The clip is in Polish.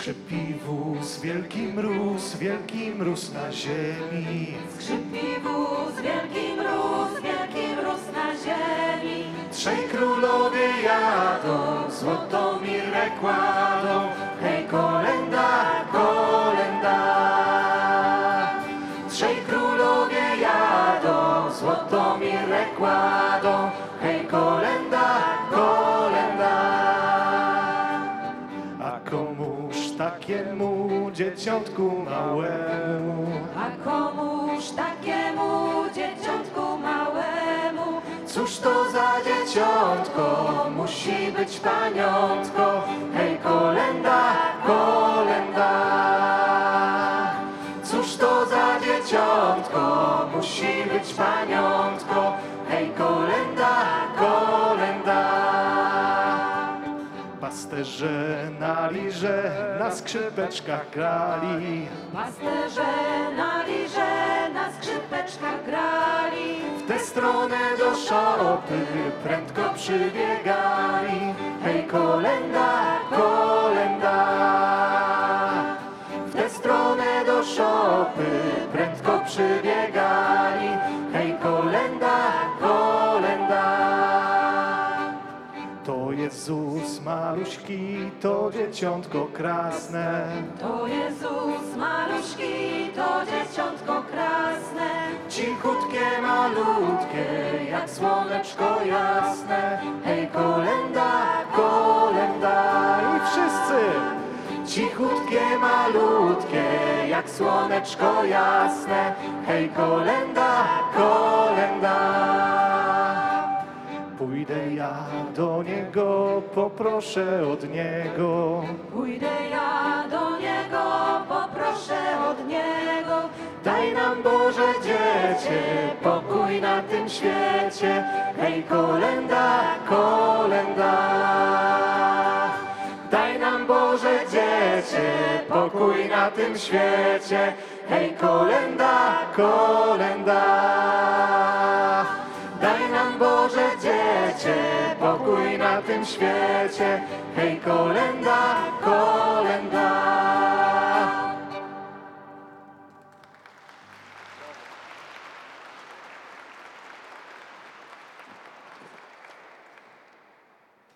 Skrzypi wóz, wielki mróz, wielki mróz na ziemi. Skrzypi wóz, wielki mróz, wielki mróz na ziemi. Trzej królowie jadą, złotą mirę kładą. Hej, kolenda, kolenda. Trzej królowie jadą, złotą mirę kładą. Dzieciątku małemu. A komuż takiemu dzieciątku małemu? Cóż to za dzieciątko, musi być paniątko, hej kolenda, kolenda. Cóż to za dzieciątko, musi być paniątko, Pasterze na liże, na skrzypeczkach grali, Pasterze na liże, na skrzypeczkach grali. W tę stronę do szopy prędko przybiegali. Hej, kolenda, kolenda. W tę stronę do szopy prędko przybiegali. Jezus maluśki, to dzieciątko krasne. To Jezus maluszki, to dzieciątko krasne. Cichutkie, malutkie, jak słoneczko jasne. Hej, kolenda, kolenda i wszyscy. Cichutkie, malutkie, jak słoneczko jasne. Hej, kolenda, kolenda. Pójdę ja do niego, poproszę od niego. Pójdę ja do niego, poproszę od niego. Daj nam Boże dziecię, pokój na tym świecie. Hej, kolenda, kolenda. Daj nam Boże dziecię, pokój na tym świecie. Hej, kolenda, kolenda. na tym świecie. Hej, kolenda, kolenda.